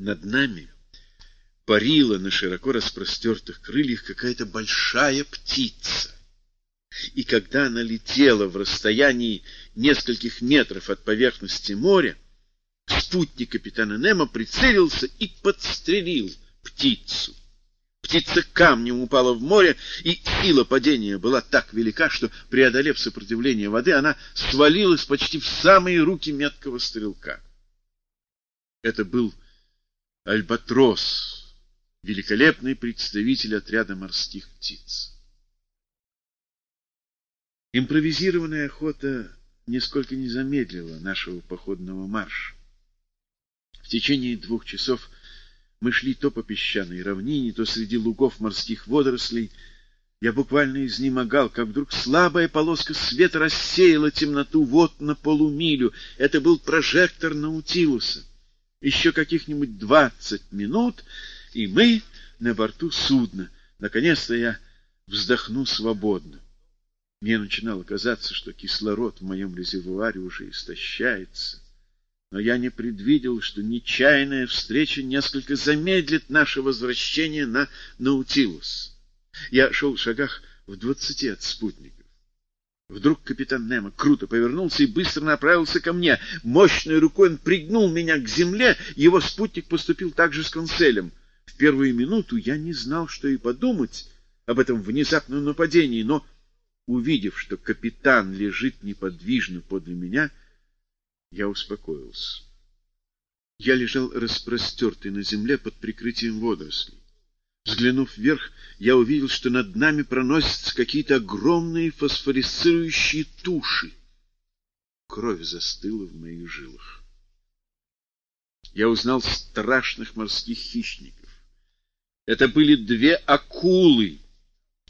Над нами парила на широко распростертых крыльях какая-то большая птица. И когда она летела в расстоянии нескольких метров от поверхности моря, спутник капитана Немо прицелился и подстрелил птицу. Птица камнем упала в море, и сила падения была так велика, что, преодолев сопротивление воды, она свалилась почти в самые руки меткого стрелка. Это был альбатрос, великолепный представитель отряда морских птиц. Импровизированная охота нисколько не замедлила нашего походного марша. В течение двух часов мы шли то по песчаной равнине, то среди лугов морских водорослей. Я буквально изнемогал, как вдруг слабая полоска света рассеяла темноту вот на полумилю. Это был прожектор Наутилуса. Еще каких-нибудь двадцать минут, и мы на борту судна. Наконец-то я вздохну свободно. Мне начинало казаться, что кислород в моем резервуаре уже истощается. Но я не предвидел, что нечаянная встреча несколько замедлит наше возвращение на Наутилус. Я шел в шагах в двадцати от спутников. Вдруг капитан Немо круто повернулся и быстро направился ко мне. Мощной рукой он пригнул меня к земле, его спутник поступил так же с конселем. В первую минуту я не знал, что и подумать об этом внезапном нападении, но, увидев, что капитан лежит неподвижно подле меня, я успокоился. Я лежал распростертый на земле под прикрытием водорослей. Взглянув вверх, я увидел, что над нами проносятся какие-то огромные фосфорисцирующие туши. Кровь застыла в моих жилах. Я узнал страшных морских хищников. Это были две акулы,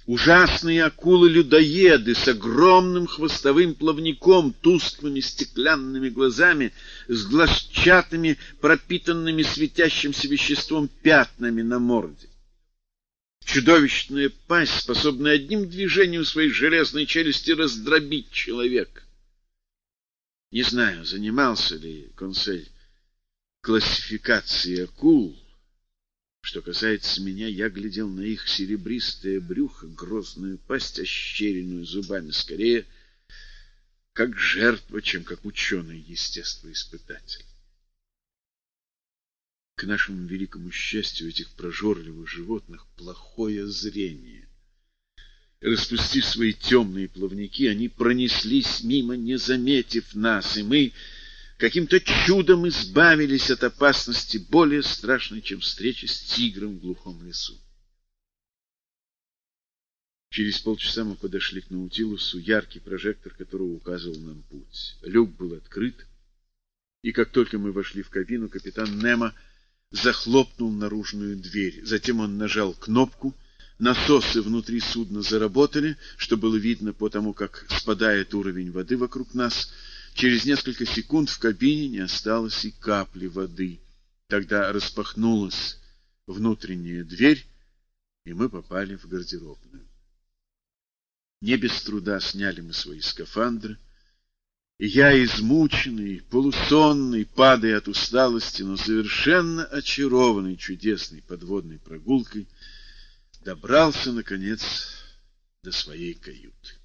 ужасные акулы-людоеды с огромным хвостовым плавником, тусклыми стеклянными глазами, с глазчатыми, пропитанными светящимся веществом пятнами на морде. Чудовищная пасть, способная одним движением своей железной челюсти раздробить человека. Не знаю, занимался ли консель классификацией акул. Что касается меня, я глядел на их серебристое брюхо, грозную пасть, ощеренную зубами, скорее как жертва, чем как ученый-естествоиспытатель. К нашему великому счастью, этих прожорливых животных плохое зрение. Распустив свои темные плавники, они пронеслись мимо, не заметив нас, и мы каким-то чудом избавились от опасности более страшной, чем встреча с тигром в глухом лесу. Через полчаса мы подошли к Наутилусу, яркий прожектор которого указывал нам путь. Люк был открыт, и как только мы вошли в кабину, капитан Немо захлопнул наружную дверь. Затем он нажал кнопку. Насосы внутри судна заработали, что было видно по тому, как спадает уровень воды вокруг нас. Через несколько секунд в кабине не осталось и капли воды. Тогда распахнулась внутренняя дверь, и мы попали в гардеробную. Не без труда сняли мы свои скафандры, я, измученный, полусонный, падая от усталости, но совершенно очарованный чудесной подводной прогулкой, добрался, наконец, до своей каюты.